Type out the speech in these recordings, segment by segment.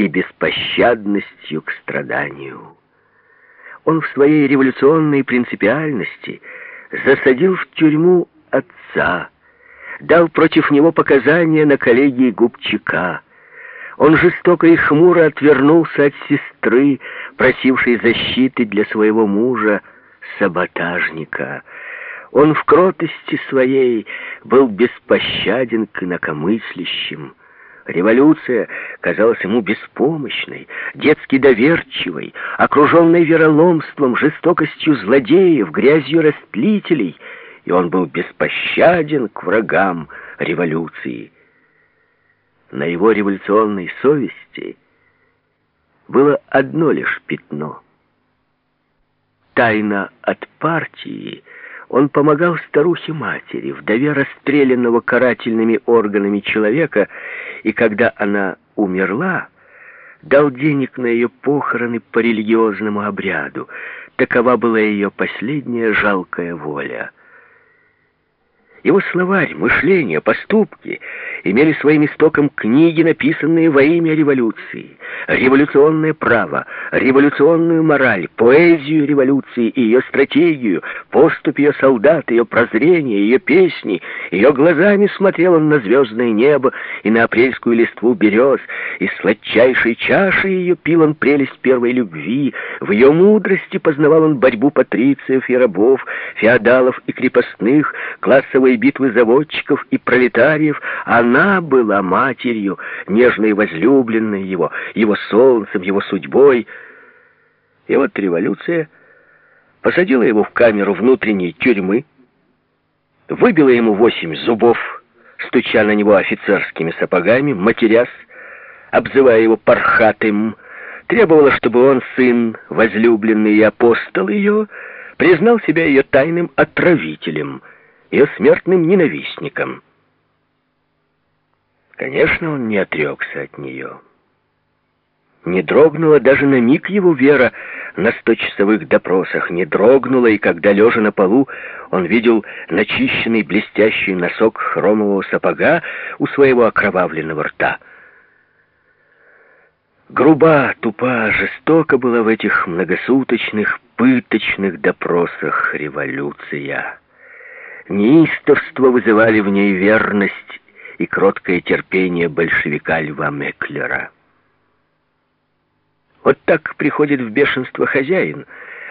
и беспощадностью к страданию. Он в своей революционной принципиальности засадил в тюрьму отца, дал против него показания на коллегии Губчака. Он жестоко и хмуро отвернулся от сестры, просившей защиты для своего мужа, саботажника. Он в кротости своей был беспощаден к инакомыслящим. Революция казалась ему беспомощной, детски доверчивой, окруженной вероломством, жестокостью злодеев, грязью растлителей, и он был беспощаден к врагам революции. На его революционной совести было одно лишь пятно. Тайна от партии — он помогал старухе-матери, вдове расстрелянного карательными органами человека, и когда она умерла, дал денег на ее похороны по религиозному обряду. Такова была ее последняя жалкая воля. Его словарь, мышление, поступки имели своим истоком книги, написанные во имя революции, революционное право, революционную мораль, поэзию революции и ее стратегию, поступ ее солдат, ее прозрение, ее песни. Ее глазами смотрел он на звездное небо и на апрельскую листву берез, и сладчайшей чашей ее пил он прелесть первой любви, в ее мудрости познавал он борьбу патрициев и рабов, феодалов и крепостных, классовые битвы заводчиков и пролетариев, а она была матерью, нежной возлюбленной его, его солнцем, его судьбой. И вот революция посадила его в камеру внутренней тюрьмы, выбила ему восемь зубов, стуча на него офицерскими сапогами, матерясь, обзывая его пархатым, требовала, чтобы он, сын, возлюбленный и апостол ее, признал себя ее тайным отравителем, ее смертным ненавистником. Конечно, он не отрекся от нее. Не дрогнула даже на миг его вера на сточасовых допросах, не дрогнула, и когда, лежа на полу, он видел начищенный блестящий носок хромового сапога у своего окровавленного рта. Груба, тупа, жестоко была в этих многосуточных, пыточных допросах революция. Неистовство вызывали в ней верность и кроткое терпение большевика Льва Меклера. Вот так приходит в бешенство хозяин,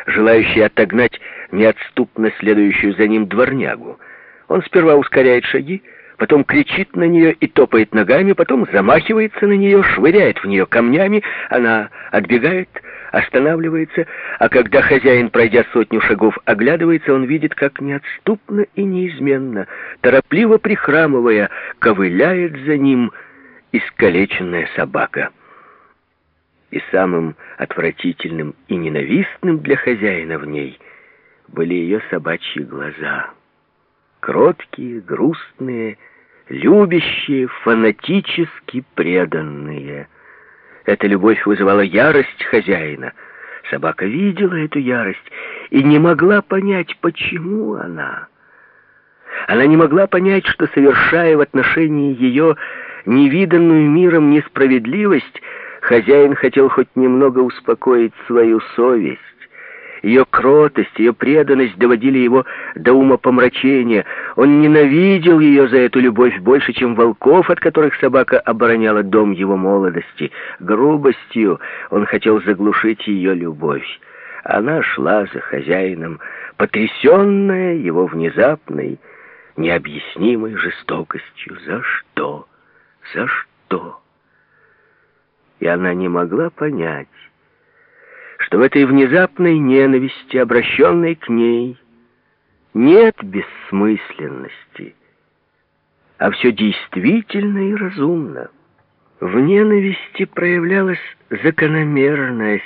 желающий отогнать неотступно следующую за ним дворнягу. Он сперва ускоряет шаги, потом кричит на нее и топает ногами, потом замахивается на нее, швыряет в нее камнями, она отбегает, останавливается, а когда хозяин, пройдя сотню шагов, оглядывается, он видит, как неотступно и неизменно, торопливо прихрамывая, ковыляет за ним искалеченная собака. И самым отвратительным и ненавистным для хозяина в ней были ее собачьи глаза. Кроткие, грустные, любящие, фанатически преданные — эта любовь вызывала ярость хозяина. Собака видела эту ярость и не могла понять, почему она. Она не могла понять, что, совершая в отношении ее невиданную миром несправедливость, хозяин хотел хоть немного успокоить свою совесть. Ее кротость, ее преданность доводили его до ума помрачения. Он ненавидел ее за эту любовь больше, чем волков, от которых собака обороняла дом его молодости. Грубостью он хотел заглушить ее любовь. Она шла за хозяином, потрясенная его внезапной, необъяснимой жестокостью. За что? За что? И она не могла понять, что в этой внезапной ненависти, обращенной к ней, нет бессмысленности, а все действительно и разумно. В ненависти проявлялась закономерность,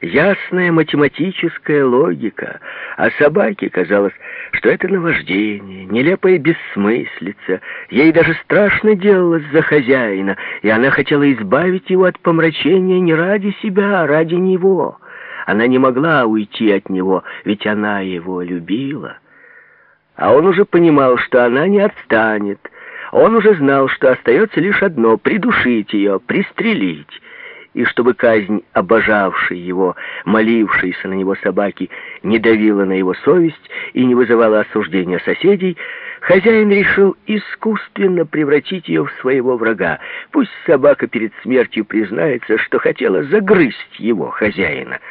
ясная математическая логика, а собаке казалось, что это наваждение, нелепая бессмыслица. Ей даже страшно делалось за хозяина, и она хотела избавить его от помрачения не ради себя, а ради него. Она не могла уйти от него, ведь она его любила. А он уже понимал, что она не отстанет. Он уже знал, что остается лишь одно — придушить ее, пристрелить. И чтобы казнь обожавшей его, молившейся на него собаки, не давила на его совесть и не вызывала осуждения соседей, хозяин решил искусственно превратить ее в своего врага. Пусть собака перед смертью признается, что хотела загрызть его хозяина —